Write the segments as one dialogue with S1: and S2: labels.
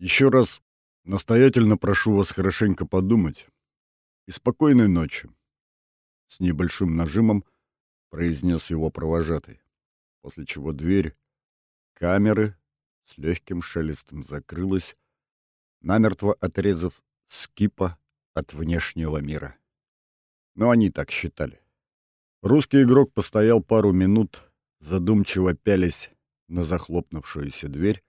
S1: Еще раз настоятельно прошу вас хорошенько подумать. И спокойной ночи. С небольшим нажимом произнес его провожатый, после чего дверь камеры с легким шелестом закрылась, намертво отрезав скипа от внешнего мира. Но они так считали. Русский игрок постоял пару минут, задумчиво пялись на захлопнувшуюся дверь,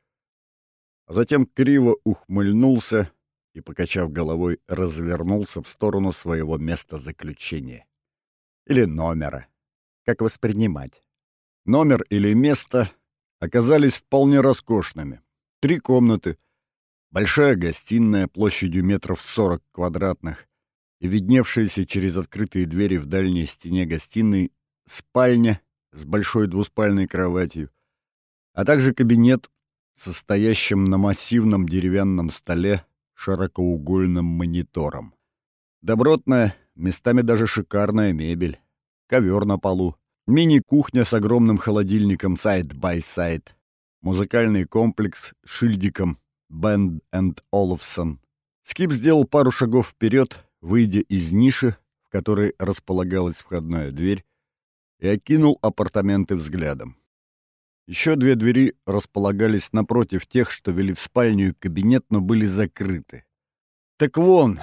S1: затем криво ухмыльнулся и, покачав головой, развернулся в сторону своего места заключения. Или номера. Как воспринимать? Номер или место оказались вполне роскошными. Три комнаты, большая гостиная площадью метров сорок квадратных и видневшаяся через открытые двери в дальней стене гостиной спальня с большой двуспальной кроватью, а также кабинет, со стоящим на массивном деревянном столе широкоугольным монитором. Добротная, местами даже шикарная мебель, ковер на полу, мини-кухня с огромным холодильником side-by-side, музыкальный комплекс с шильдиком Bang and Olufsen. Скип сделал пару шагов вперед, выйдя из ниши, в которой располагалась входная дверь, и окинул апартаменты взглядом. Еще две двери располагались напротив тех, что вели в спальню и кабинет, но были закрыты. «Так вон,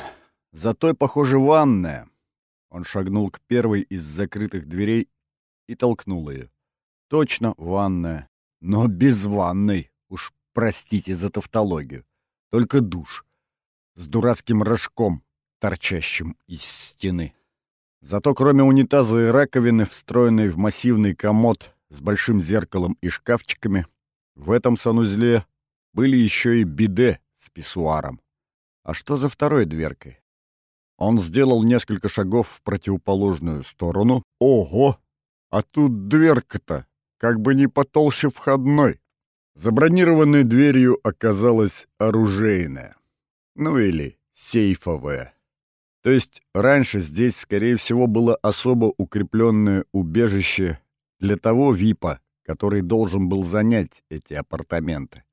S1: за той, похоже, ванная». Он шагнул к первой из закрытых дверей и толкнул ее. «Точно, ванная. Но без ванной. Уж простите за тавтологию. Только душ. С дурацким рожком, торчащим из стены». Зато кроме унитаза и раковины, встроенной в массивный комод с большим зеркалом и шкафчиками, в этом санузле были еще и биде с писсуаром. А что за второй дверкой? Он сделал несколько шагов в противоположную сторону. Ого! А тут дверка-то как бы не потолще входной. Забронированной дверью оказалась оружейная. Ну или сейфовая. То есть раньше здесь, скорее всего, было особо укрепленное убежище для того ВИПа, который должен был занять эти апартаменты.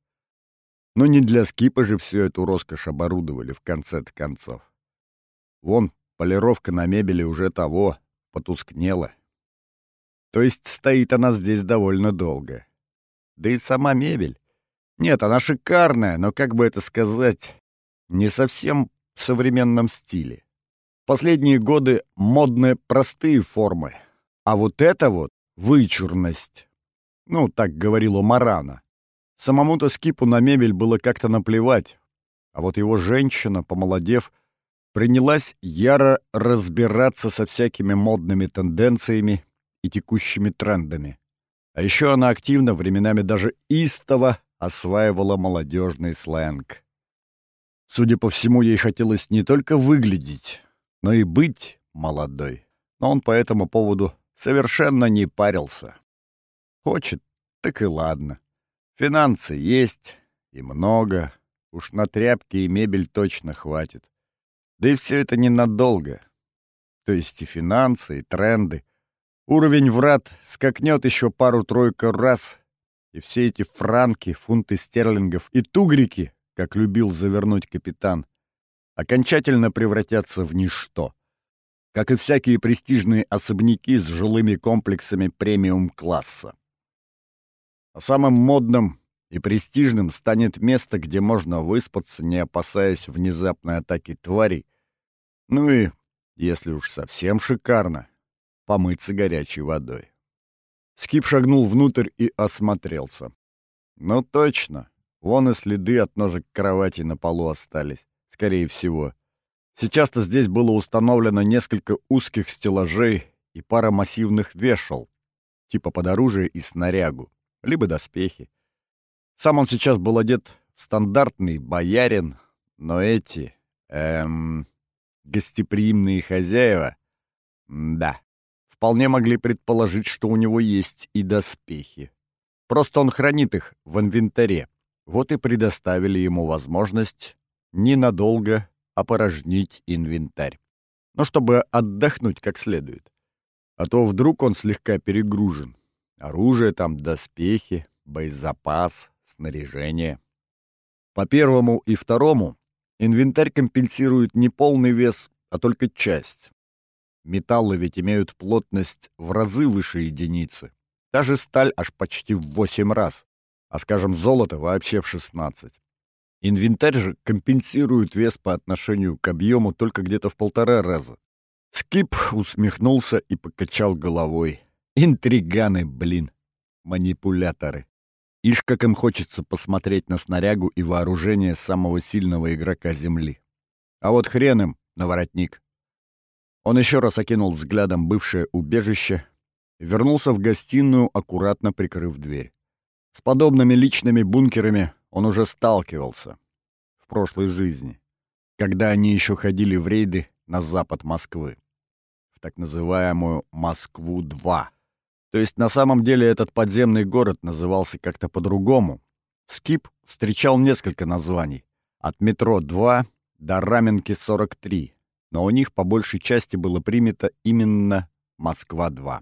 S1: Но не для скипа же всю эту роскошь оборудовали в конце-то концов. Вон, полировка на мебели уже того, потускнела. То есть стоит она здесь довольно долго. Да и сама мебель. Нет, она шикарная, но, как бы это сказать, не совсем в современном стиле последние годы модны простые формы. А вот это вот вычурность. Ну, так говорила Марана. Самому-то Скипу на мебель было как-то наплевать. А вот его женщина, помолодев, принялась яро разбираться со всякими модными тенденциями и текущими трендами. А еще она активно, временами даже истово, осваивала молодежный сленг. Судя по всему, ей хотелось не только выглядеть, но и быть молодой. Но он по этому поводу совершенно не парился. Хочет, так и ладно. Финансы есть, и много. Уж на тряпки и мебель точно хватит. Да и все это ненадолго. То есть и финансы, и тренды. Уровень врат скакнет еще пару-тройку раз, и все эти франки, фунты стерлингов и тугрики, как любил завернуть капитан, окончательно превратятся в ничто. Как и всякие престижные особняки с жилыми комплексами премиум-класса. А самым модным и престижным станет место, где можно выспаться, не опасаясь внезапной атаки тварей. Ну и, если уж совсем шикарно, помыться горячей водой. Скип шагнул внутрь и осмотрелся. Ну точно, вон и следы от ножек кровати на полу остались скорее всего. Сейчас-то здесь было установлено несколько узких стеллажей и пара массивных вешал, типа под оружие и снарягу, либо доспехи. Сам он сейчас был одет в стандартный боярин, но эти, эм, гостеприимные хозяева, да, вполне могли предположить, что у него есть и доспехи. Просто он хранит их в инвентаре. Вот и предоставили ему возможность ненадолго опорожнить инвентарь. Но чтобы отдохнуть как следует. А то вдруг он слегка перегружен. Оружие там, доспехи, боезапас, снаряжение. По первому и второму инвентарь компенсирует не полный вес, а только часть. Металлы ведь имеют плотность в разы выше единицы. Даже сталь аж почти в 8 раз, а, скажем, золото вообще в 16. Инвентарь же компенсирует вес по отношению к объему только где-то в полтора раза. Скип усмехнулся и покачал головой. Интриганы, блин, манипуляторы. Ишь, как им хочется посмотреть на снарягу и вооружение самого сильного игрока Земли. А вот хрен им, на воротник. Он еще раз окинул взглядом бывшее убежище вернулся в гостиную, аккуратно прикрыв дверь. С подобными личными бункерами он уже сталкивался в прошлой жизни, когда они еще ходили в рейды на запад Москвы, в так называемую Москву-2. То есть на самом деле этот подземный город назывался как-то по-другому. Скип встречал несколько названий. От метро 2 до Раменки 43. Но у них по большей части было принято именно Москва-2.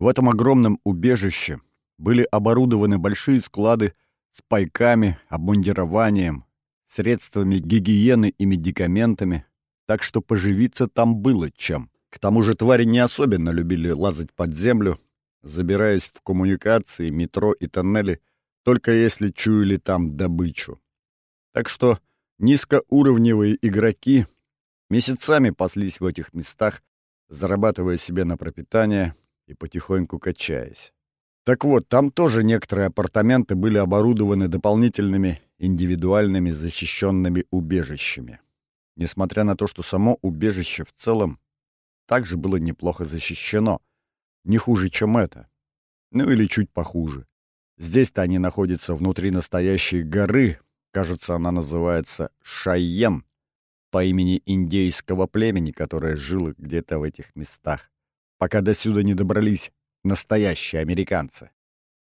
S1: В этом огромном убежище были оборудованы большие склады с пайками, обмундированием, средствами гигиены и медикаментами, так что поживиться там было чем. К тому же твари не особенно любили лазать под землю, забираясь в коммуникации, метро и тоннели, только если чуяли там добычу. Так что низкоуровневые игроки месяцами паслись в этих местах, зарабатывая себе на пропитание и потихоньку качаясь. Так вот, там тоже некоторые апартаменты были оборудованы дополнительными индивидуальными защищенными убежищами. Несмотря на то, что само убежище в целом также было неплохо защищено — не хуже, чем это. Ну или чуть похуже. Здесь-то они находятся внутри настоящей горы, кажется, она называется Шайен, по имени индейского племени, которое жило где-то в этих местах, пока до сюда не добрались настоящие американцы.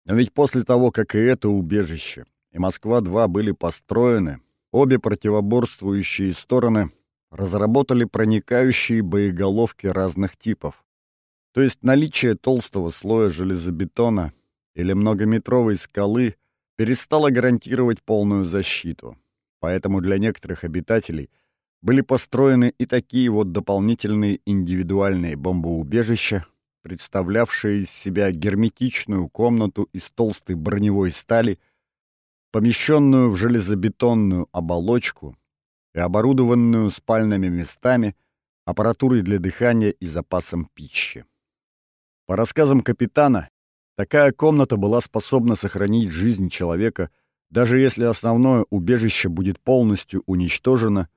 S1: Но ведь после того, как и это убежище, и Москва-2 были построены, обе противоборствующие стороны разработали проникающие боеголовки разных типов. То есть наличие толстого слоя железобетона или многометровой скалы перестало гарантировать полную защиту. Поэтому для некоторых обитателей были построены и такие вот дополнительные индивидуальные бомбоубежища, представлявшие из себя герметичную комнату из толстой броневой стали, помещенную в железобетонную оболочку и оборудованную спальными местами, аппаратурой для дыхания и запасом пищи. По рассказам капитана, такая комната была способна сохранить жизнь человека, даже если основное убежище будет полностью уничтожено,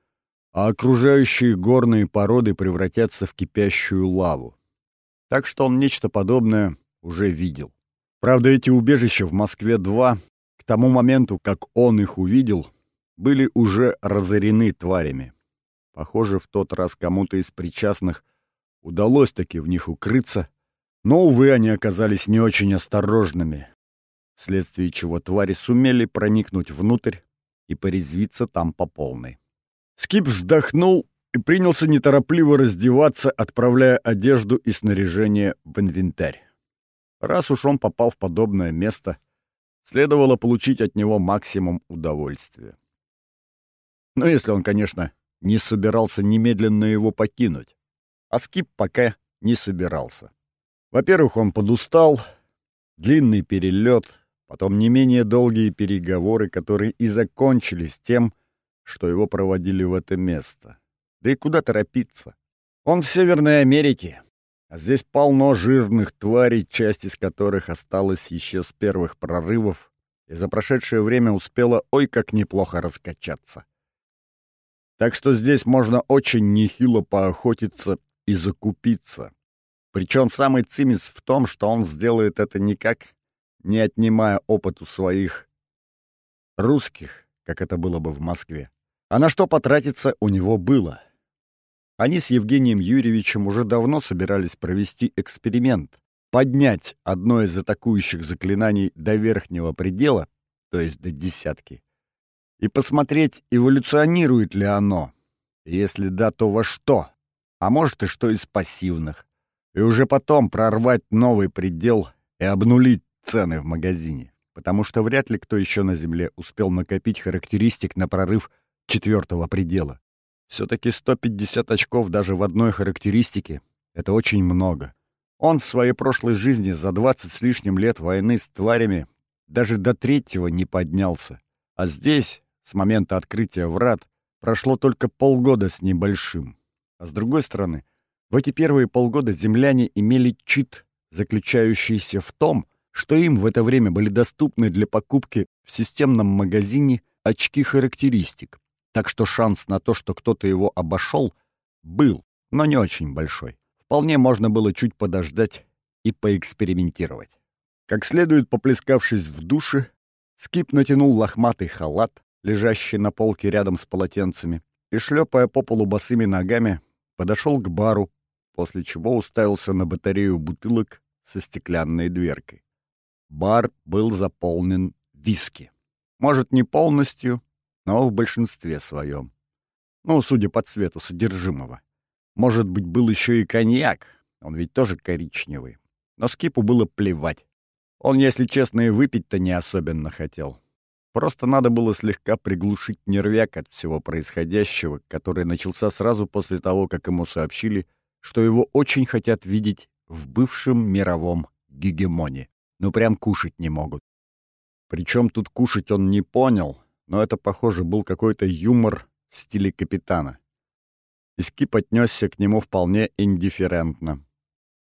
S1: а окружающие горные породы превратятся в кипящую лаву. Так что он нечто подобное уже видел. Правда, эти убежища в Москве-2 к тому моменту, как он их увидел, были уже разорены тварями. Похоже, в тот раз кому-то из причастных удалось таки в них укрыться, но, увы, они оказались не очень осторожными, вследствие чего твари сумели проникнуть внутрь и порезвиться там по полной. Скип вздохнул и принялся неторопливо раздеваться, отправляя одежду и снаряжение в инвентарь. Раз уж он попал в подобное место, следовало получить от него максимум удовольствия. Но если он, конечно, не собирался немедленно его покинуть. А Скип пока не собирался. Во-первых, он подустал, длинный перелет, потом не менее долгие переговоры, которые и закончились тем, что его проводили в это место. Да и куда торопиться? Он в Северной Америке, а здесь полно жирных тварей, часть из которых осталась еще с первых прорывов и за прошедшее время успела ой как неплохо раскачаться. Так что здесь можно очень нехило поохотиться и закупиться. Причем самый цимис в том, что он сделает это никак, не отнимая опыт у своих русских, как это было бы в Москве. А на что потратиться у него было. Они с Евгением Юрьевичем уже давно собирались провести эксперимент, поднять одно из атакующих заклинаний до верхнего предела, то есть до десятки, и посмотреть, эволюционирует ли оно, если да, то во что, а может и что из пассивных и уже потом прорвать новый предел и обнулить цены в магазине. потому что вряд ли кто еще на Земле успел накопить характеристик на прорыв четвертого предела. Все-таки 150 очков даже в одной характеристике — это очень много. Он в своей прошлой жизни за 20 с лишним лет войны с тварями даже до третьего не поднялся. А здесь, с момента открытия врат, прошло только полгода с небольшим. А с другой стороны, в эти первые полгода земляне имели чит, заключающийся в том, что им в это время были доступны для покупки в системном магазине очки характеристик. Так что шанс на то, что кто-то его обошел, был, но не очень большой. Вполне можно было чуть подождать и поэкспериментировать. Как следует поплескавшись в душе, Скип натянул лохматый халат, лежащий на полке рядом с полотенцами, и, шлепая по полу босыми ногами, подошел к бару, после чего уставился на батарею бутылок со стеклянной дверкой. Бар был заполнен виски. Может, не полностью, но в большинстве своем. Ну, судя по цвету содержимого. Может быть, был еще и коньяк, он ведь тоже коричневый. Но Скипу было плевать. Он, если честно, и выпить-то не особенно хотел. Просто надо было слегка приглушить нервяк от всего происходящего, который начался сразу после того, как ему сообщили, что его очень хотят видеть в бывшем мировом гегемоне. Ну, прям кушать не могут. Причем тут кушать он не понял, но это, похоже, был какой-то юмор в стиле капитана и Скип отнесся к нему вполне индифферентно,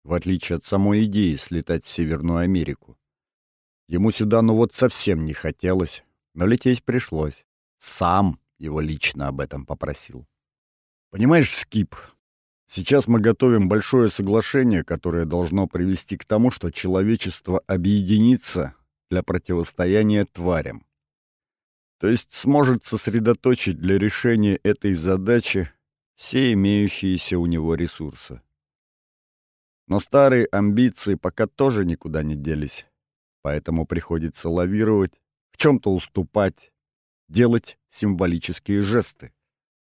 S1: в отличие от самой идеи слетать в Северную Америку. Ему сюда ну вот совсем не хотелось, но лететь пришлось. Сам его лично об этом попросил. «Понимаешь, Скип, сейчас мы готовим большое соглашение, которое должно привести к тому, что человечество объединится для противостояния тварям. То есть сможет сосредоточить для решения этой задачи все имеющиеся у него ресурсы. Но старые амбиции пока тоже никуда не делись, поэтому приходится лавировать, в чем-то уступать, делать символические жесты.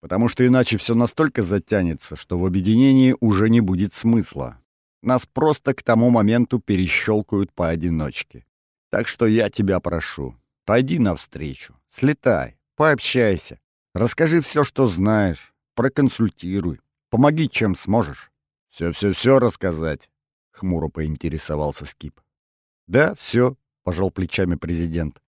S1: Потому что иначе все настолько затянется, что в объединении уже не будет смысла. Нас просто к тому моменту перещелкают поодиночке. Так что я тебя прошу, пойди навстречу, слетай, пообщайся, расскажи все, что знаешь, проконсультируй. Помоги, чем сможешь. Все-все-все рассказать, — хмуро поинтересовался Скип. Да, все, — пожал плечами президент.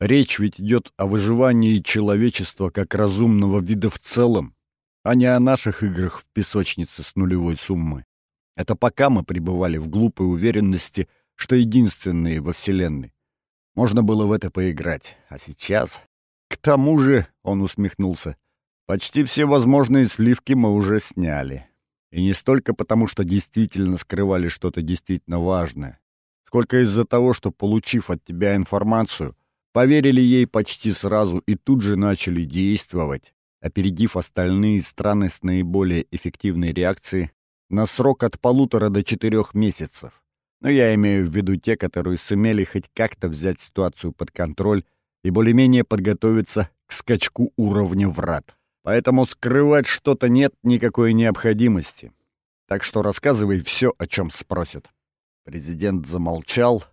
S1: Речь ведь идет о выживании человечества как разумного вида в целом, а не о наших играх в песочнице с нулевой суммой. Это пока мы пребывали в глупой уверенности, что единственные во Вселенной. Можно было в это поиграть. А сейчас... К тому же, — он усмехнулся, — Почти все возможные сливки мы уже сняли. И не столько потому, что действительно скрывали что-то действительно важное, сколько из-за того, что, получив от тебя информацию, поверили ей почти сразу и тут же начали действовать, опередив остальные страны с наиболее эффективной реакцией на срок от полутора до четырех месяцев. Но я имею в виду те, которые сумели хоть как-то взять ситуацию под контроль и более-менее подготовиться к скачку уровня врат. Поэтому скрывать что-то нет никакой необходимости. Так что рассказывай все, о чем спросят. Президент замолчал,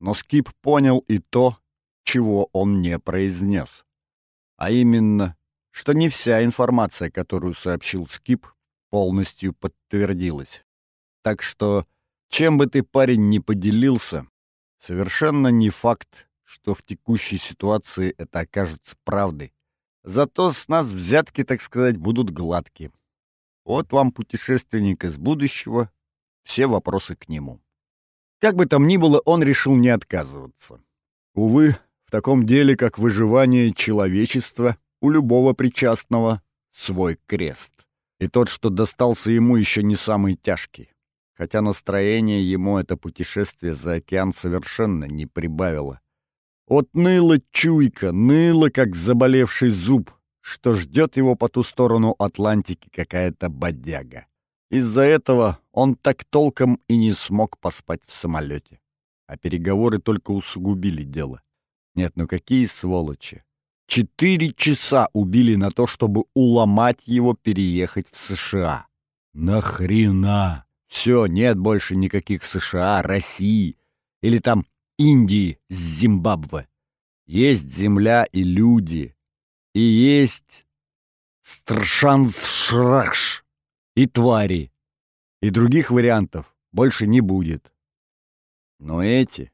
S1: но Скип понял и то, чего он не произнес. А именно, что не вся информация, которую сообщил Скип, полностью подтвердилась. Так что, чем бы ты, парень, не поделился, совершенно не факт, что в текущей ситуации это окажется правдой. Зато с нас взятки, так сказать, будут гладкие. Вот вам путешественник из будущего, все вопросы к нему. Как бы там ни было, он решил не отказываться. Увы, в таком деле, как выживание человечества, у любого причастного свой крест. И тот, что достался ему, еще не самый тяжкий. Хотя настроение ему это путешествие за океан совершенно не прибавило. Вот ныла чуйка, ныла, как заболевший зуб, что ждет его по ту сторону Атлантики какая-то бодяга. Из-за этого он так толком и не смог поспать в самолете. А переговоры только усугубили дело. Нет, ну какие сволочи. Четыре часа убили на то, чтобы уломать его переехать в США. Нахрена? Все, нет больше никаких США, России. Или там Индии с Зимбабве. Есть земля и люди. И есть Страшансшракш и твари. И других вариантов больше не будет. Но эти,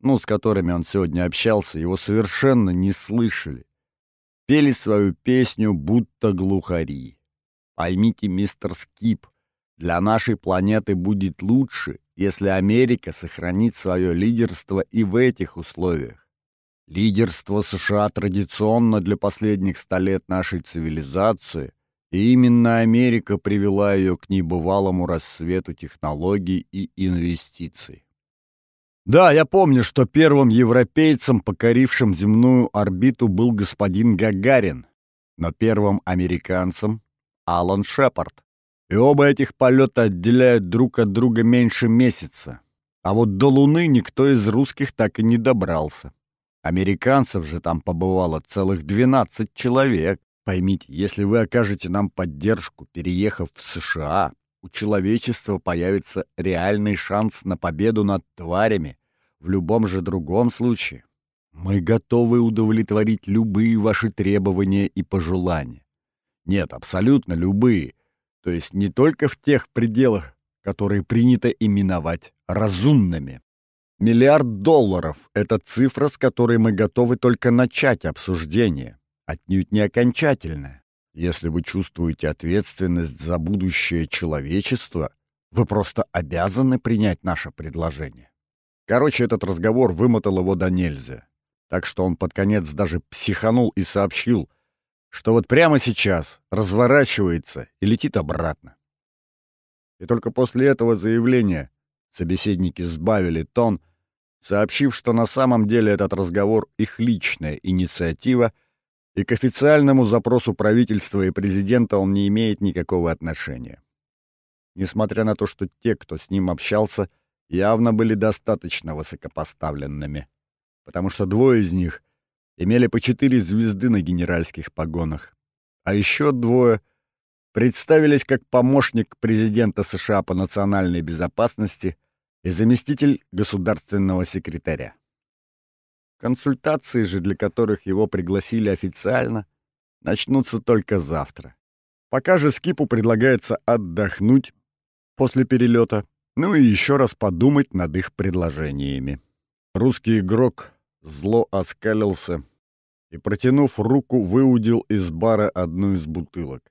S1: ну, с которыми он сегодня общался, его совершенно не слышали. Пели свою песню, будто глухари. Поймите, мистер Скип, для нашей планеты будет лучше, если Америка сохранит свое лидерство и в этих условиях. Лидерство США традиционно для последних ста лет нашей цивилизации, и именно Америка привела ее к небывалому рассвету технологий и инвестиций. Да, я помню, что первым европейцем, покорившим земную орбиту, был господин Гагарин, но первым американцем — Алан Шепард. И оба этих полета отделяют друг от друга меньше месяца. А вот до Луны никто из русских так и не добрался. Американцев же там побывало целых 12 человек. Поймите, если вы окажете нам поддержку, переехав в США, у человечества появится реальный шанс на победу над тварями. В любом же другом случае мы готовы удовлетворить любые ваши требования и пожелания. Нет, абсолютно любые. То есть не только в тех пределах, которые принято именовать разумными. Миллиард долларов — это цифра, с которой мы готовы только начать обсуждение, отнюдь не окончательное. Если вы чувствуете ответственность за будущее человечества, вы просто обязаны принять наше предложение. Короче, этот разговор вымотал его до нельзя. Так что он под конец даже психанул и сообщил, что вот прямо сейчас разворачивается и летит обратно. И только после этого заявления собеседники сбавили тон, сообщив, что на самом деле этот разговор их личная инициатива — и к официальному запросу правительства и президента он не имеет никакого отношения. Несмотря на то, что те, кто с ним общался, явно были достаточно высокопоставленными, потому что двое из них имели по четыре звезды на генеральских погонах, а еще двое представились как помощник президента США по национальной безопасности и заместитель государственного секретаря. Консультации же, для которых его пригласили официально, начнутся только завтра. Пока же Скипу предлагается отдохнуть после перелета, ну и еще раз подумать над их предложениями. Русский игрок зло оскалился и, протянув руку, выудил из бара одну из бутылок.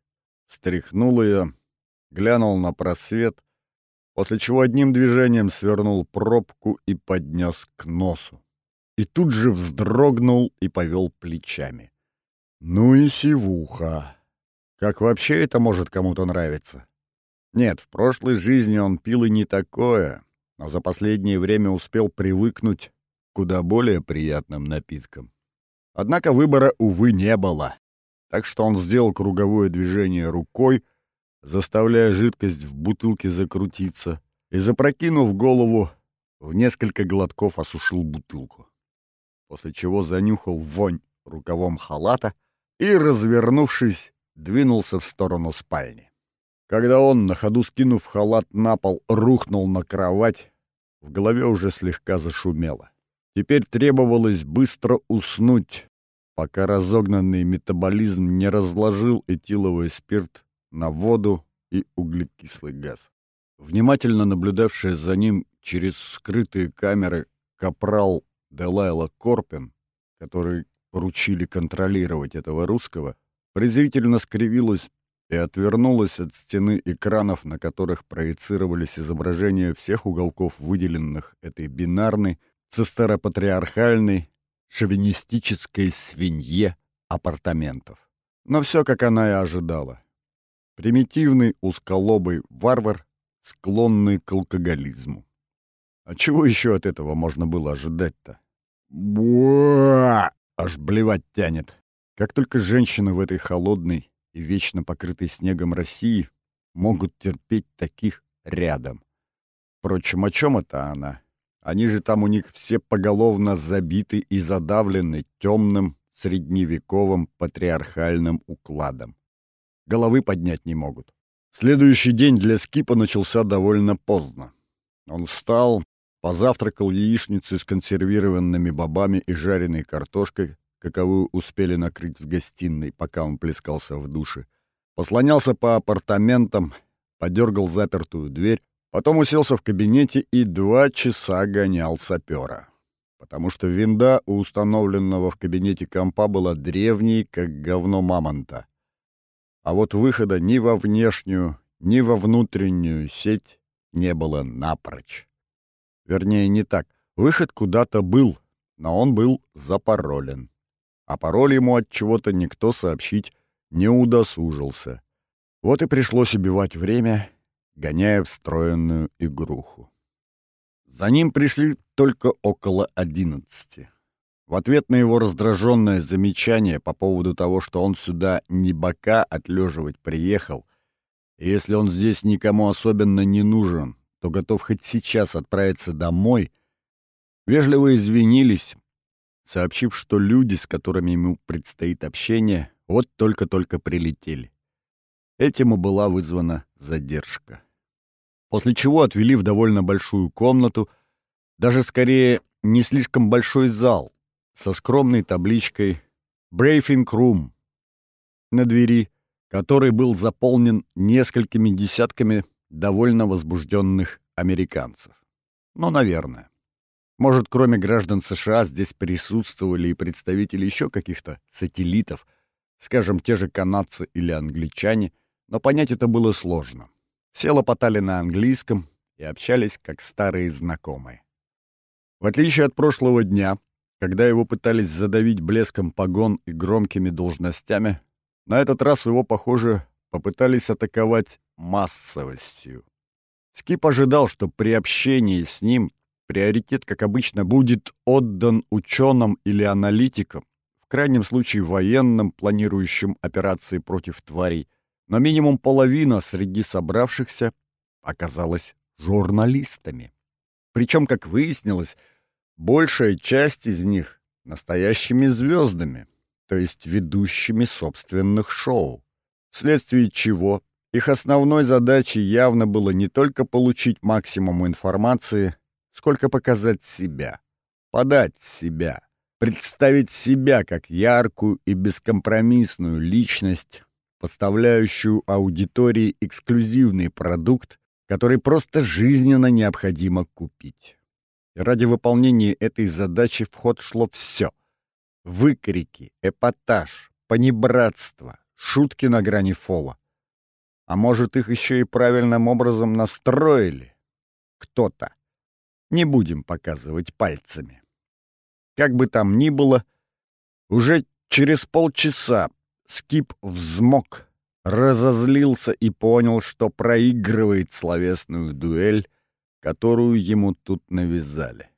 S1: Стряхнул ее, глянул на просвет, после чего одним движением свернул пробку и поднес к носу и тут же вздрогнул и повел плечами. Ну и сивуха. Как вообще это может кому-то нравиться? Нет, в прошлой жизни он пил и не такое, но за последнее время успел привыкнуть к куда более приятным напиткам. Однако выбора, увы, не было. Так что он сделал круговое движение рукой, заставляя жидкость в бутылке закрутиться, и, запрокинув голову, в несколько глотков осушил бутылку после чего занюхал вонь рукавом халата и, развернувшись, двинулся в сторону спальни. Когда он, на ходу скинув халат на пол, рухнул на кровать, в голове уже слегка зашумело. Теперь требовалось быстро уснуть, пока разогнанный метаболизм не разложил этиловый спирт на воду и углекислый газ. Внимательно наблюдавшая за ним через скрытые камеры капрал Делайла Корпин, который поручили контролировать этого русского, презрительно скривилась и отвернулась от стены экранов, на которых проецировались изображения всех уголков выделенных этой бинарной, цистеропатриархальной, шовинистической свинье апартаментов. Но все, как она и ожидала. Примитивный узколобый варвар, склонный к алкоголизму. А чего еще от этого можно было ожидать-то? Буа! Аж блевать тянет. Как только женщины в этой холодной и вечно покрытой снегом России могут терпеть таких рядом. Впрочем, о чем это она? Они же там у них все поголовно забиты и задавлены темным средневековым патриархальным укладом. Головы поднять не могут. Следующий день для Скипа начался довольно поздно. Он встал, позавтракал яичницей с консервированными бобами и жареной картошкой, каковую успели накрыть в гостиной, пока он плескался в душе. Послонялся по апартаментам, подергал запертую дверь, потом уселся в кабинете и два часа гонял сапера. Потому что винда у установленного в кабинете компа была древней, как говно мамонта. А вот выхода ни во внешнюю, ни во внутреннюю сеть не было напрочь. Вернее, не так. Выход куда-то был, но он был запаролен а пароль ему от чего-то никто сообщить не удосужился. Вот и пришлось убивать время, гоняя встроенную игруху. За ним пришли только около одиннадцати. В ответ на его раздраженное замечание по поводу того, что он сюда не бока отлеживать приехал, и если он здесь никому особенно не нужен, то готов хоть сейчас отправиться домой, вежливо извинились, сообщив, что люди, с которыми ему предстоит общение, вот только-только прилетели. Этим и была вызвана задержка. После чего отвели в довольно большую комнату, даже скорее не слишком большой зал, со скромной табличкой «Briefing Room» на двери, который был заполнен несколькими десятками довольно возбужденных американцев. Ну, наверное. Может, кроме граждан США здесь присутствовали и представители еще каких-то сателлитов, скажем, те же канадцы или англичане, но понять это было сложно. Все лопотали на английском и общались как старые знакомые. В отличие от прошлого дня, когда его пытались задавить блеском погон и громкими должностями, на этот раз его, похоже, попытались атаковать массовостью. Скип ожидал, что при общении с ним Приоритет, как обычно, будет отдан ученым или аналитикам, в крайнем случае военным, планирующим операции против тварей, но минимум половина среди собравшихся оказалась журналистами. Причем, как выяснилось, большая часть из них — настоящими звездами, то есть ведущими собственных шоу, вследствие чего их основной задачей явно было не только получить максимум информации, сколько показать себя, подать себя, представить себя как яркую и бескомпромиссную личность, поставляющую аудитории эксклюзивный продукт, который просто жизненно необходимо купить. И ради выполнения этой задачи в ход шло все. Выкрики, эпатаж, понебратство, шутки на грани фола. А может, их еще и правильным образом настроили? Кто-то не будем показывать пальцами. Как бы там ни было, уже через полчаса Скип взмок, разозлился и понял, что проигрывает словесную дуэль, которую ему тут навязали.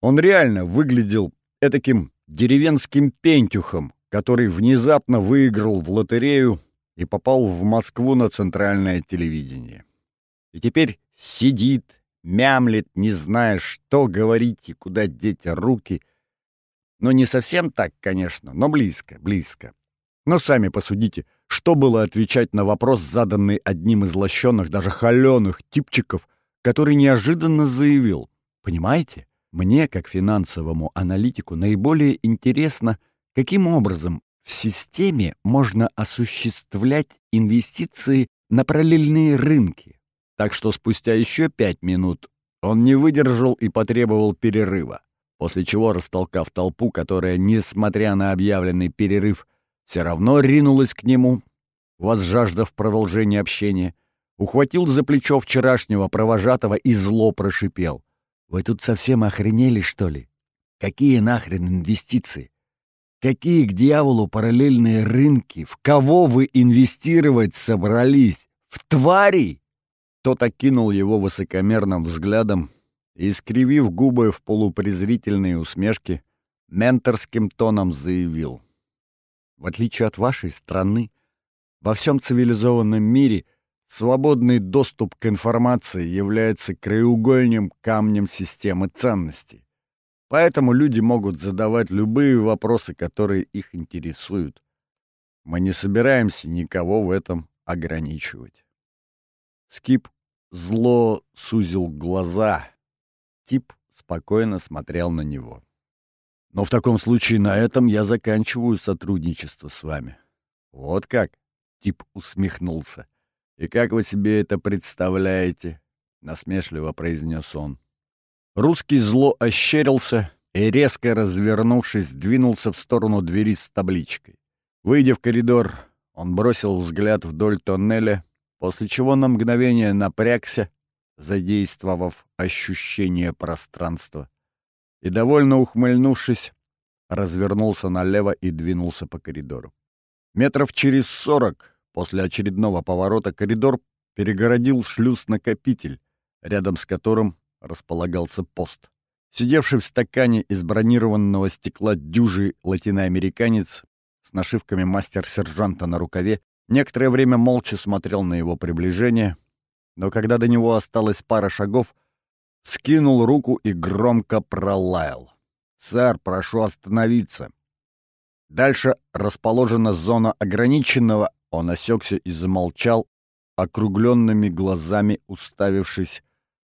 S1: Он реально выглядел этаким деревенским пентюхом, который внезапно выиграл в лотерею и попал в Москву на центральное телевидение. И теперь сидит, мямлет, не зная, что говорить и куда деть руки. Но не совсем так, конечно, но близко, близко. Но сами посудите, что было отвечать на вопрос, заданный одним из лощенных, даже холеных типчиков, который неожиданно заявил. «Понимаете, мне, как финансовому аналитику, наиболее интересно, каким образом в системе можно осуществлять инвестиции на параллельные рынки, так что спустя еще пять минут он не выдержал и потребовал перерыва, после чего, растолкав толпу, которая, несмотря на объявленный перерыв, все равно ринулась к нему, возжаждав продолжения общения, ухватил за плечо вчерашнего провожатого и зло прошипел. «Вы тут совсем охренели, что ли? Какие нахрен инвестиции? Какие к дьяволу параллельные рынки? В кого вы инвестировать собрались? В твари?» Тот окинул его высокомерным взглядом и, искривив губы в полупрезрительной усмешке, менторским тоном заявил. «В отличие от вашей страны, во всем цивилизованном мире свободный доступ к информации является краеугольным камнем системы ценностей. Поэтому люди могут задавать любые вопросы, которые их интересуют. Мы не собираемся никого в этом ограничивать. Скип зло сузил глаза, тип спокойно смотрел на него. «Но в таком случае на этом я заканчиваю сотрудничество с вами». «Вот как?» — тип усмехнулся. «И как вы себе это представляете?» — насмешливо произнес он. Русский зло ощерился и, резко развернувшись, двинулся в сторону двери с табличкой. Выйдя в коридор, он бросил взгляд вдоль тоннеля, после чего на мгновение напрягся, задействовав ощущение пространства, и, довольно ухмыльнувшись, развернулся налево и двинулся по коридору. Метров через сорок после очередного поворота коридор перегородил шлюз-накопитель, рядом с которым располагался пост. Сидевший в стакане из бронированного стекла дюжий латиноамериканец с нашивками мастер-сержанта на рукаве некоторое время молча смотрел на его приближение, но когда до него осталось пара шагов, скинул руку и громко пролаял. «Сэр, прошу остановиться!» Дальше расположена зона ограниченного, он осекся и замолчал, округленными глазами уставившись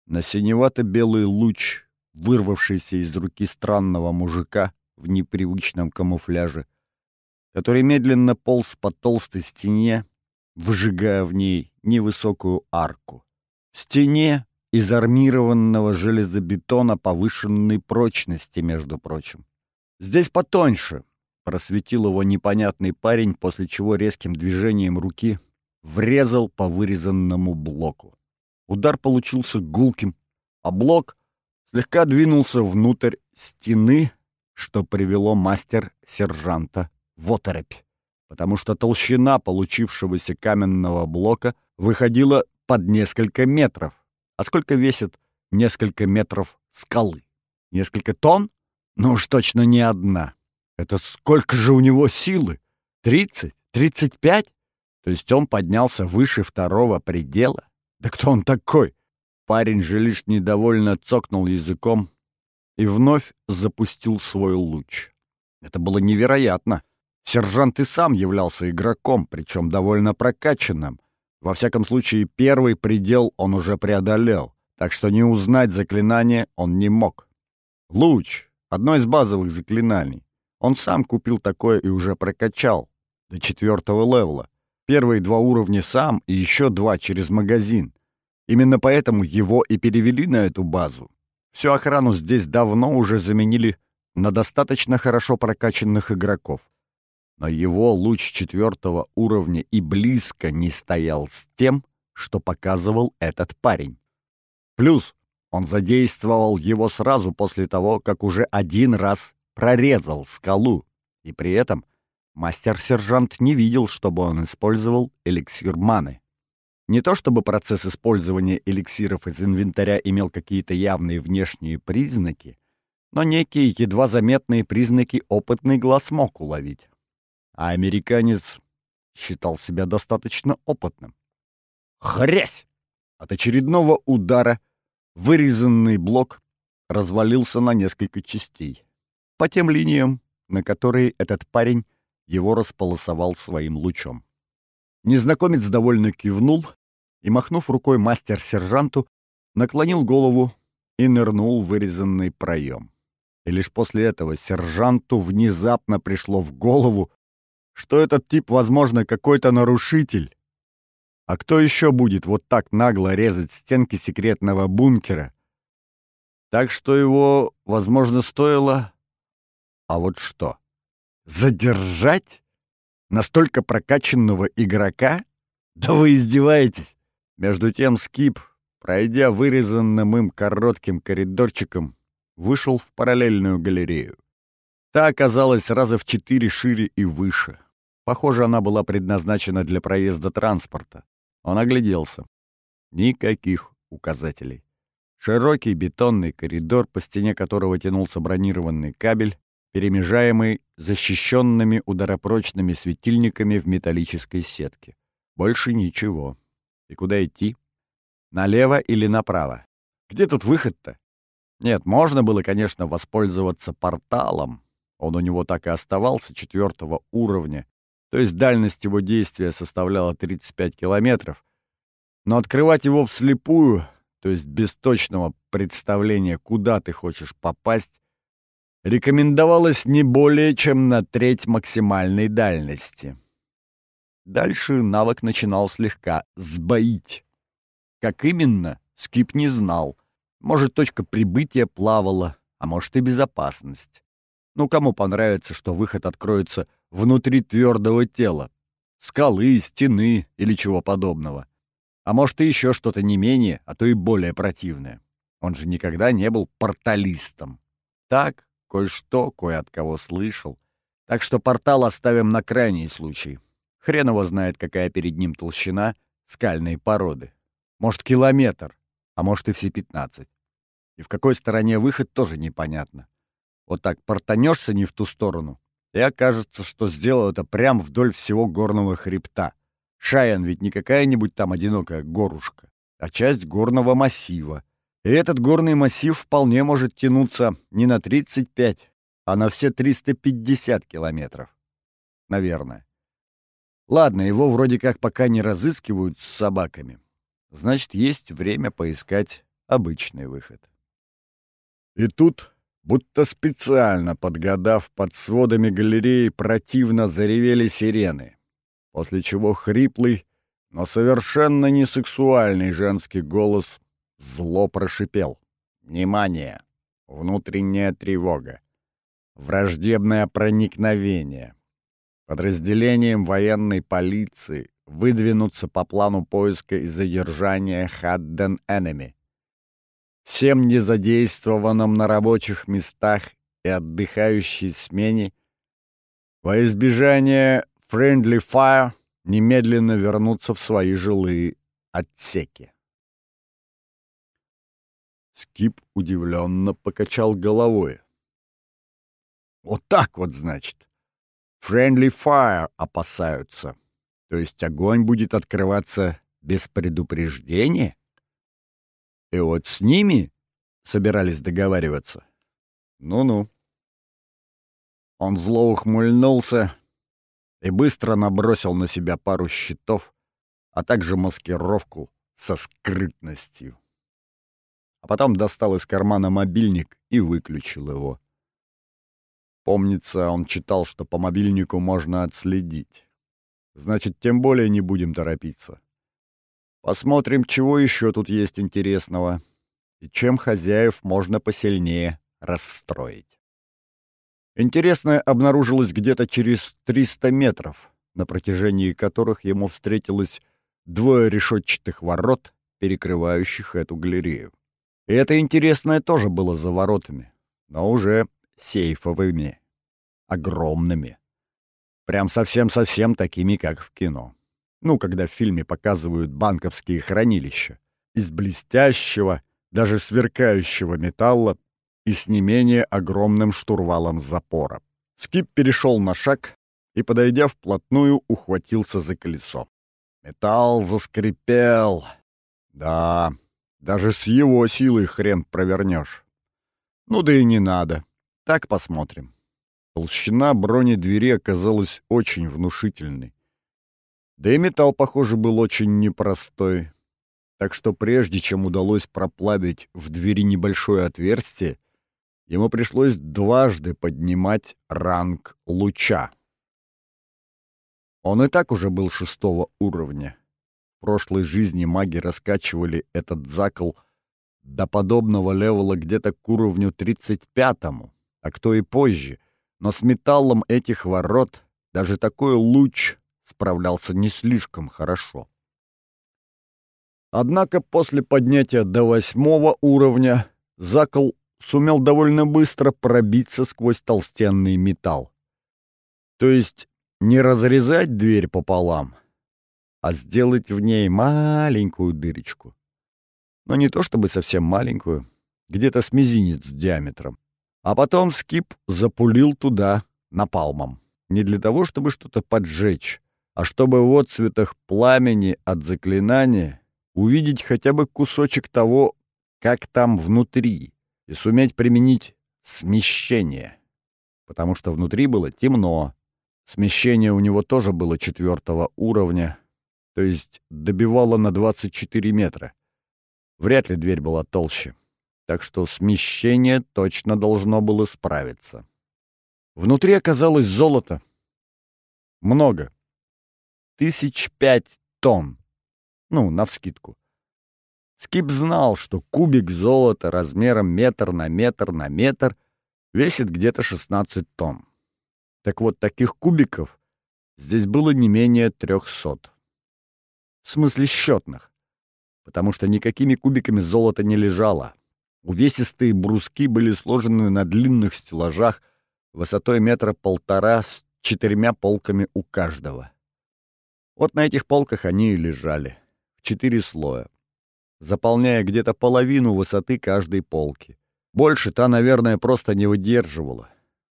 S1: на синевато-белый луч, вырвавшийся из руки странного мужика в непривычном камуфляже, который медленно полз по толстой стене, выжигая в ней невысокую арку. В стене из армированного железобетона повышенной прочности, между прочим. «Здесь потоньше», — просветил его непонятный парень, после чего резким движением руки врезал по вырезанному блоку. Удар получился гулким, а блок слегка двинулся внутрь стены, что привело мастер-сержанта в оторопь, потому что толщина получившегося каменного блока выходила под несколько метров. А сколько весит несколько метров скалы? Несколько тонн? Ну уж точно не одна. Это сколько же у него силы? Тридцать? Тридцать пять? То есть он поднялся выше второго предела? Да кто он такой? Парень же лишь недовольно цокнул языком и вновь запустил свой луч. Это было невероятно. Сержант и сам являлся игроком, причем довольно прокачанным. Во всяком случае, первый предел он уже преодолел, так что не узнать заклинание он не мог. Луч — одно из базовых заклинаний. Он сам купил такое и уже прокачал до четвертого левела. Первые два уровня сам и еще два через магазин. Именно поэтому его и перевели на эту базу. Всю охрану здесь давно уже заменили на достаточно хорошо прокачанных игроков. Но его луч четвертого уровня и близко не стоял с тем, что показывал этот парень. Плюс он задействовал его сразу после того, как уже один раз прорезал скалу, и при этом Мастер-сержант не видел, чтобы он использовал эликсир маны. Не то чтобы процесс использования эликсиров из инвентаря имел какие-то явные внешние признаки, но некие едва заметные признаки опытный глаз мог уловить. А американец считал себя достаточно опытным. Хрясь! От очередного удара вырезанный блок развалился на несколько частей. По тем линиям, на которые этот парень его располосовал своим лучом. Незнакомец довольно кивнул и, махнув рукой мастер-сержанту, наклонил голову и нырнул в вырезанный проем. И лишь после этого сержанту внезапно пришло в голову, что этот тип, возможно, какой-то нарушитель. А кто еще будет вот так нагло резать стенки секретного бункера? Так что его, возможно, стоило... А вот что? Задержать? Настолько прокачанного игрока? Да вы издеваетесь! Между тем Скип, пройдя вырезанным им коротким коридорчиком, вышел в параллельную галерею. Та оказалась раза в четыре шире и выше. Похоже, она была предназначена для проезда транспорта. Он огляделся. Никаких указателей. Широкий бетонный коридор, по стене которого тянулся бронированный кабель, перемежаемый защищенными ударопрочными светильниками в металлической сетке. Больше ничего. И куда идти? Налево или направо? Где тут выход-то? Нет, можно было, конечно, воспользоваться порталом. Он у него так и оставался четвертого уровня, то есть дальность его действия составляла 35 километров. Но открывать его вслепую, то есть без точного представления, куда ты хочешь попасть, рекомендовалось не более чем на треть максимальной дальности. Дальше навык начинал слегка сбоить. Как именно, Скип не знал. Может, точка прибытия плавала, а может и безопасность. Ну, кому понравится, что выход откроется внутри твердого тела? Скалы, стены или чего подобного. А может, и еще что-то не менее, а то и более противное. Он же никогда не был порталистом. Так, Кое-что кое от кого слышал. Так что портал оставим на крайний случай. Хрен его знает, какая перед ним толщина скальной породы. Может, километр, а может и все пятнадцать. И в какой стороне выход тоже непонятно. Вот так портанешься не в ту сторону, и окажется, что сделал это прямо вдоль всего горного хребта. Шаян ведь не какая-нибудь там одинокая горушка, а часть горного массива, и этот горный массив вполне может тянуться не на 35, а на все 350 километров. Наверное. Ладно, его вроде как пока не разыскивают с собаками. Значит, есть время поискать обычный выход. И тут, будто специально подгадав под сводами галереи, противно заревели сирены, после чего хриплый, но совершенно не сексуальный женский голос Зло прошипел. «Внимание! Внутренняя тревога! Враждебное проникновение! Подразделением военной полиции выдвинуться по плану поиска и задержания Хадден Энеми. Всем незадействованным на рабочих местах и отдыхающей смене во избежание Friendly Fire немедленно вернуться в свои жилые отсеки. Скип удивленно покачал головой. Вот так вот, значит. Friendly fire опасаются. То есть огонь будет открываться без предупреждения? И вот с ними собирались договариваться? Ну-ну. Он зло ухмыльнулся и быстро набросил на себя пару щитов, а также маскировку со скрытностью а потом достал из кармана мобильник и выключил его. Помнится, он читал, что по мобильнику можно отследить. Значит, тем более не будем торопиться. Посмотрим, чего еще тут есть интересного и чем хозяев можно посильнее расстроить. Интересное обнаружилось где-то через 300 метров, на протяжении которых ему встретилось двое решетчатых ворот, перекрывающих эту галерею. И это интересное тоже было за воротами, но уже сейфовыми, огромными. Прям совсем-совсем такими, как в кино. Ну, когда в фильме показывают банковские хранилища. Из блестящего, даже сверкающего металла и с не менее огромным штурвалом запора. Скип перешел на шаг и, подойдя вплотную, ухватился за колесо. Металл заскрипел. Да, даже с его силой хрен провернешь. Ну да и не надо. Так посмотрим. Толщина бронедвери оказалась очень внушительной. Да и металл, похоже, был очень непростой. Так что прежде чем удалось проплавить в двери небольшое отверстие, ему пришлось дважды поднимать ранг луча. Он и так уже был шестого уровня прошлой жизни маги раскачивали этот закол до подобного левела где-то к уровню 35-му, а кто и позже. Но с металлом этих ворот даже такой луч справлялся не слишком хорошо. Однако после поднятия до восьмого уровня закол сумел довольно быстро пробиться сквозь толстенный металл. То есть не разрезать дверь пополам — а сделать в ней маленькую дырочку. Но не то чтобы совсем маленькую, где-то с мизинец диаметром. А потом Скип запулил туда напалмом. Не для того, чтобы что-то поджечь, а чтобы в отцветах пламени от заклинания увидеть хотя бы кусочек того, как там внутри, и суметь применить смещение. Потому что внутри было темно. Смещение у него тоже было четвертого уровня, то есть добивала на 24 метра. Вряд ли дверь была толще, так что смещение точно должно было справиться. Внутри оказалось золото. Много. Тысяч пять тонн. Ну, навскидку. Скип знал, что кубик золота размером метр на метр на метр весит где-то 16 тонн. Так вот, таких кубиков здесь было не менее трехсот. В смысле счетных. Потому что никакими кубиками золота не лежало. Увесистые бруски были сложены на длинных стеллажах высотой метра полтора с четырьмя полками у каждого. Вот на этих полках они и лежали, четыре слоя, заполняя где-то половину высоты каждой полки. Больше та, наверное, просто не выдерживала.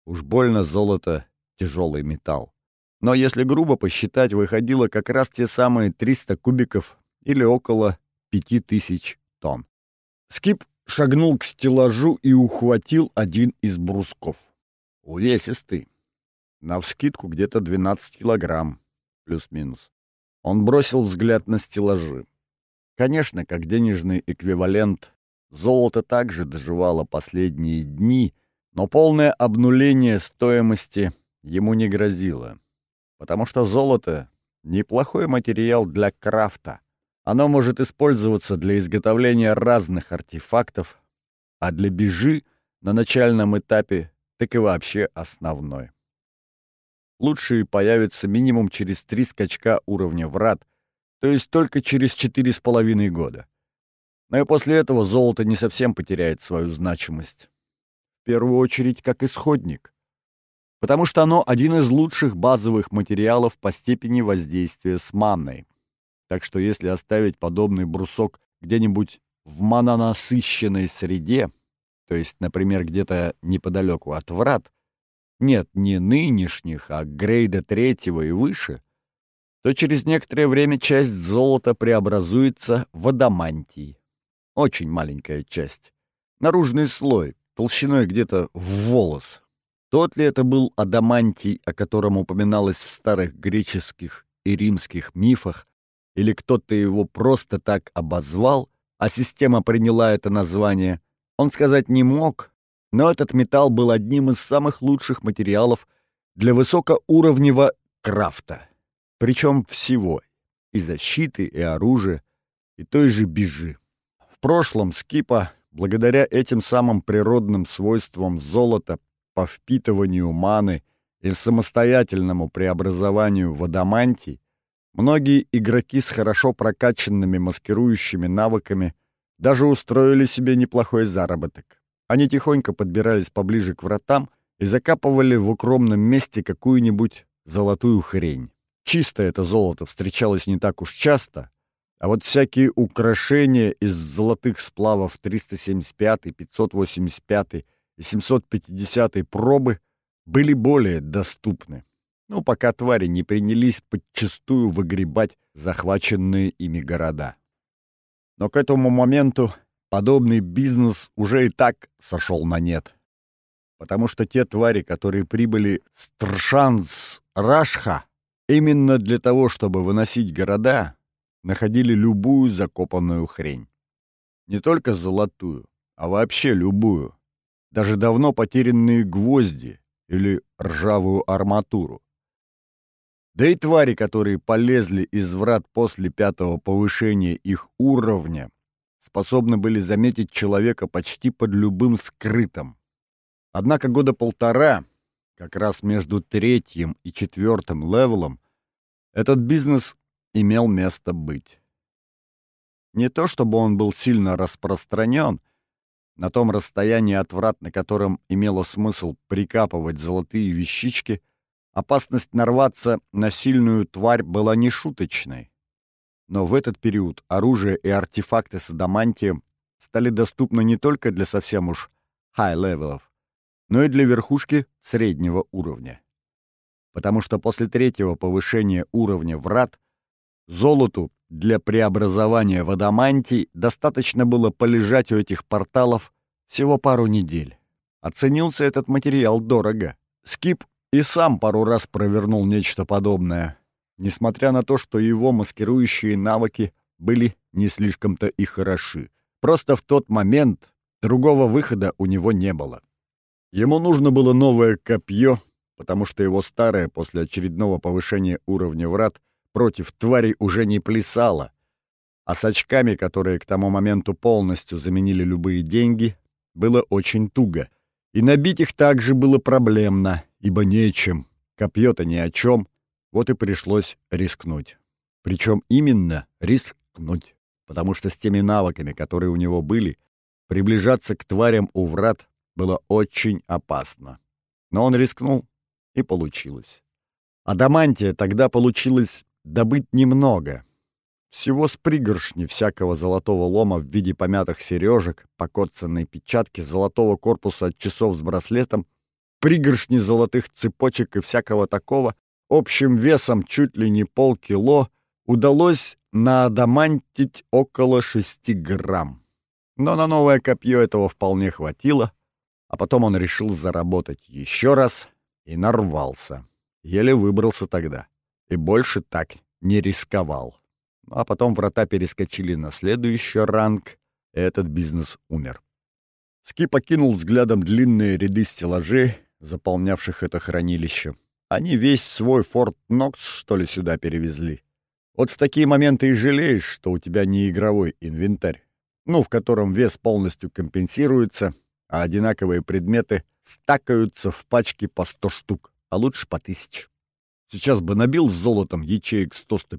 S1: Уж больно золото — тяжелый металл. Но если грубо посчитать, выходило как раз те самые 300 кубиков или около 5000 тонн. Скип шагнул к стеллажу и ухватил один из брусков. Увесистый. Навскидку где-то 12 килограмм, плюс-минус. Он бросил взгляд на стеллажи. Конечно, как денежный эквивалент, золото также доживало последние дни, но полное обнуление стоимости ему не грозило. Потому что золото — неплохой материал для крафта. Оно может использоваться для изготовления разных артефактов, а для бежи на начальном этапе так и вообще основной. Лучшие появятся минимум через три скачка уровня врат, то есть только через четыре с половиной года. Но и после этого золото не совсем потеряет свою значимость. В первую очередь как исходник потому что оно один из лучших базовых материалов по степени воздействия с манной. Так что если оставить подобный брусок где-нибудь в манонасыщенной среде, то есть, например, где-то неподалеку от врат, нет, не нынешних, а грейда третьего и выше, то через некоторое время часть золота преобразуется в адамантий. Очень маленькая часть. Наружный слой, толщиной где-то в волос, тот ли это был адамантий, о котором упоминалось в старых греческих и римских мифах, или кто-то его просто так обозвал, а система приняла это название, он сказать не мог, но этот металл был одним из самых лучших материалов для высокоуровневого крафта. Причем всего — и защиты, и оружия, и той же бежи. В прошлом Скипа, благодаря этим самым природным свойствам золота, по впитыванию маны и самостоятельному преобразованию в адамантий, многие игроки с хорошо прокачанными маскирующими навыками даже устроили себе неплохой заработок. Они тихонько подбирались поближе к вратам и закапывали в укромном месте какую-нибудь золотую хрень. Чисто это золото встречалось не так уж часто, а вот всякие украшения из золотых сплавов 375, 585 и 750-й пробы были более доступны. Ну, пока твари не принялись подчастую выгребать захваченные ими города. Но к этому моменту подобный бизнес уже и так сошел на нет. Потому что те твари, которые прибыли с Тршанс-Рашха, именно для того, чтобы выносить города, находили любую закопанную хрень. Не только золотую, а вообще любую даже давно потерянные гвозди или ржавую арматуру. Да и твари, которые полезли из врат после пятого повышения их уровня, способны были заметить человека почти под любым скрытым. Однако года полтора, как раз между третьим и четвертым левелом, этот бизнес имел место быть. Не то чтобы он был сильно распространен, на том расстоянии от врат, на котором имело смысл прикапывать золотые вещички, опасность нарваться на сильную тварь была нешуточной. Но в этот период оружие и артефакты с адамантием стали доступны не только для совсем уж high-level ов, но и для верхушки среднего уровня. Потому что после третьего повышения уровня врат золоту для преобразования в адамантий достаточно было полежать у этих порталов всего пару недель. Оценился этот материал дорого. Скип и сам пару раз провернул нечто подобное, несмотря на то, что его маскирующие навыки были не слишком-то и хороши. Просто в тот момент другого выхода у него не было. Ему нужно было новое копье, потому что его старое после очередного повышения уровня врат против тварей уже не плясало, а с очками, которые к тому моменту полностью заменили любые деньги, было очень туго. И набить их также было проблемно, ибо нечем, копье-то ни о чем, вот и пришлось рискнуть. Причем именно рискнуть, потому что с теми навыками, которые у него были, приближаться к тварям у врат было очень опасно. Но он рискнул, и получилось. Адамантия тогда получилось добыть немного. Всего с пригоршни всякого золотого лома в виде помятых сережек, покоцанной печатки, золотого корпуса от часов с браслетом, пригоршни золотых цепочек и всякого такого, общим весом чуть ли не полкило, удалось наадамантить около шести грамм. Но на новое копье этого вполне хватило, а потом он решил заработать еще раз и нарвался. Еле выбрался тогда. И больше так не рисковал. Ну, а потом врата перескочили на следующий ранг, и этот бизнес умер. Ски покинул взглядом длинные ряды стеллажей, заполнявших это хранилище. Они весь свой Форт Нокс, что ли, сюда перевезли. Вот в такие моменты и жалеешь, что у тебя не игровой инвентарь. Ну, в котором вес полностью компенсируется, а одинаковые предметы стакаются в пачке по сто штук, а лучше по тысяч. Сейчас бы набил с золотом ячеек сто-сто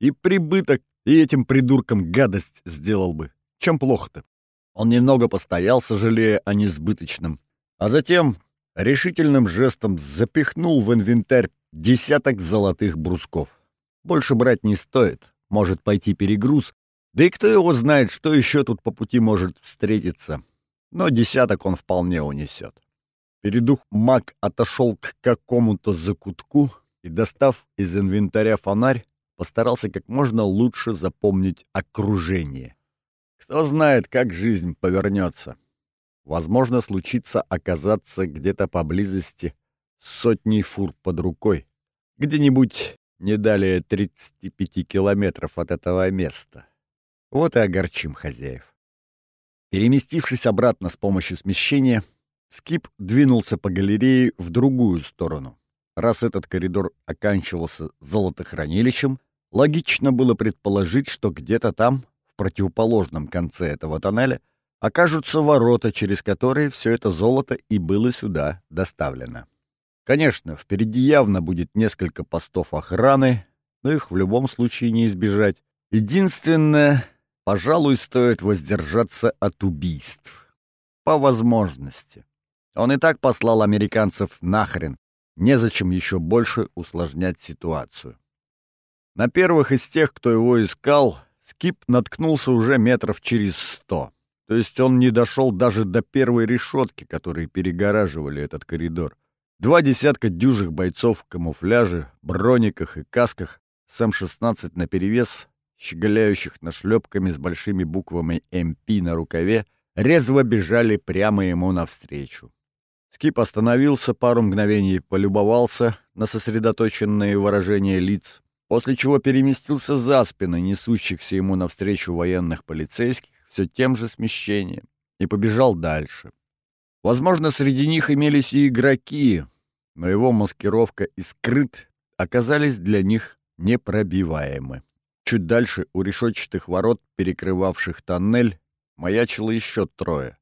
S1: И прибыток, и этим придуркам гадость сделал бы. Чем плохо-то? Он немного постоял, сожалея о несбыточном, а затем решительным жестом запихнул в инвентарь десяток золотых брусков. Больше брать не стоит, может пойти перегруз, да и кто его знает, что еще тут по пути может встретиться. Но десяток он вполне унесет. Передух маг отошел к какому-то закутку и, достав из инвентаря фонарь, постарался как можно лучше запомнить окружение. Кто знает, как жизнь повернется. Возможно, случится оказаться где-то поблизости сотней фур под рукой, где-нибудь не далее 35 километров от этого места. Вот и огорчим хозяев. Переместившись обратно с помощью смещения, Скип двинулся по галерее в другую сторону. Раз этот коридор оканчивался золотохранилищем, логично было предположить, что где-то там, в противоположном конце этого тоннеля, окажутся ворота, через которые все это золото и было сюда доставлено. Конечно, впереди явно будет несколько постов охраны, но их в любом случае не избежать. Единственное, пожалуй, стоит воздержаться от убийств. По возможности. Он и так послал американцев нахрен. Незачем еще больше усложнять ситуацию. На первых из тех, кто его искал, Скип наткнулся уже метров через сто. То есть он не дошел даже до первой решетки, которые перегораживали этот коридор. Два десятка дюжих бойцов в камуфляже, брониках и касках с М-16 наперевес, щеголяющих нашлепками с большими буквами «МП» на рукаве, резво бежали прямо ему навстречу. Скип остановился, пару мгновений полюбовался на сосредоточенные выражения лиц, после чего переместился за спины несущихся ему навстречу военных полицейских все тем же смещением и побежал дальше. Возможно, среди них имелись и игроки, но его маскировка и скрыт оказались для них непробиваемы. Чуть дальше у решетчатых ворот, перекрывавших тоннель, маячило еще трое.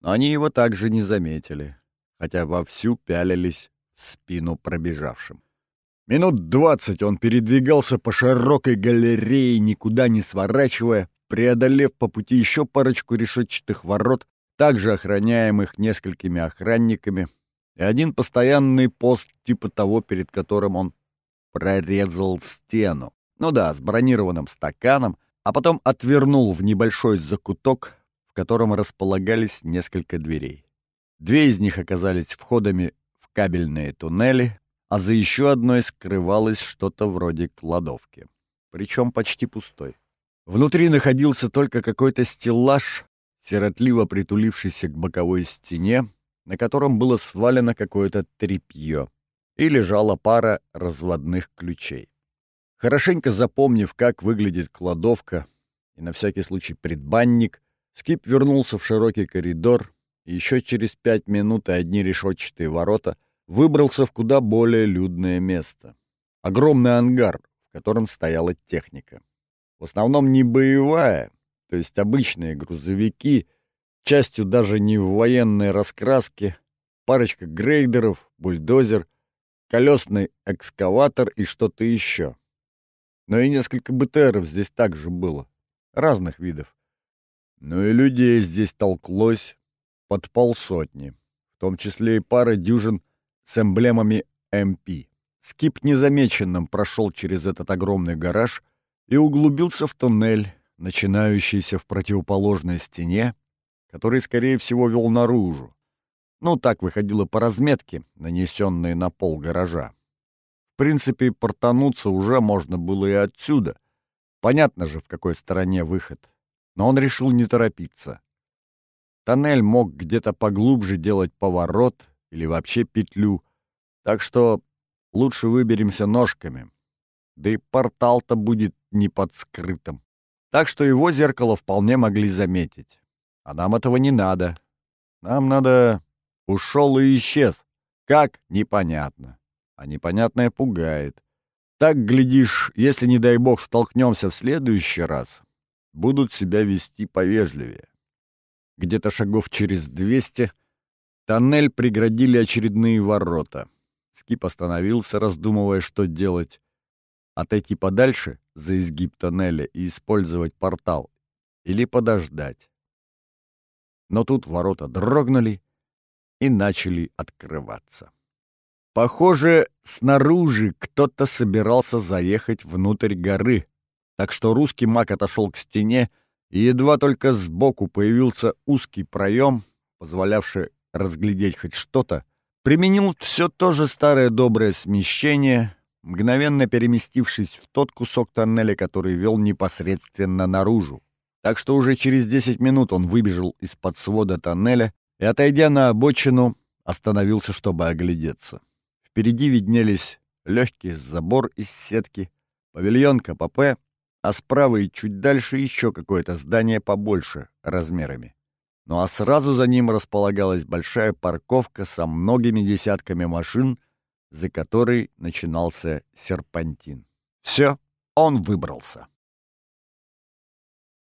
S1: Но они его также не заметили хотя вовсю пялились в спину пробежавшим. Минут двадцать он передвигался по широкой галерее, никуда не сворачивая, преодолев по пути еще парочку решетчатых ворот, также охраняемых несколькими охранниками, и один постоянный пост типа того, перед которым он прорезал стену. Ну да, с бронированным стаканом, а потом отвернул в небольшой закуток, в котором располагались несколько дверей. Две из них оказались входами в кабельные туннели, а за еще одной скрывалось что-то вроде кладовки. Причем почти пустой. Внутри находился только какой-то стеллаж, сиротливо притулившийся к боковой стене, на котором было свалено какое-то тряпье, и лежала пара разводных ключей. Хорошенько запомнив, как выглядит кладовка, и на всякий случай предбанник, Скип вернулся в широкий коридор и еще через пять минут и одни решетчатые ворота выбрался в куда более людное место. Огромный ангар, в котором стояла техника. В основном не боевая, то есть обычные грузовики, частью даже не в военной раскраске, парочка грейдеров, бульдозер, колесный экскаватор и что-то еще. Но и несколько БТРов здесь также было, разных видов. Ну и людей здесь толклось под полсотни, в том числе и пара дюжин с эмблемами МП. Скип незамеченным прошел через этот огромный гараж и углубился в туннель, начинающийся в противоположной стене, который, скорее всего, вел наружу. Ну, так выходило по разметке, нанесенной на пол гаража. В принципе, портануться уже можно было и отсюда. Понятно же, в какой стороне выход. Но он решил не торопиться. Тоннель мог где-то поглубже делать поворот или вообще петлю, так что лучше выберемся ножками. Да и портал-то будет не под скрытым. Так что его зеркало вполне могли заметить. А нам этого не надо. Нам надо... Ушел и исчез. Как? Непонятно а непонятное пугает. Так, глядишь, если, не дай бог, столкнемся в следующий раз, будут себя вести повежливее. Где-то шагов через двести тоннель преградили очередные ворота. Скип остановился, раздумывая, что делать. Отойти подальше, за изгиб тоннеля, и использовать портал. Или подождать. Но тут ворота дрогнули и начали открываться. Похоже, снаружи кто-то собирался заехать внутрь горы, так что русский маг отошел к стене, и едва только сбоку появился узкий проем, позволявший разглядеть хоть что-то, применил все то же старое доброе смещение, мгновенно переместившись в тот кусок тоннеля, который вел непосредственно наружу. Так что уже через 10 минут он выбежал из-под свода тоннеля и, отойдя на обочину, остановился, чтобы оглядеться. Впереди виднелись легкий забор из сетки, павильон КПП, а справа и чуть дальше еще какое-то здание побольше размерами. Ну а сразу за ним располагалась большая парковка со многими десятками машин, за которой начинался серпантин. Все, он выбрался.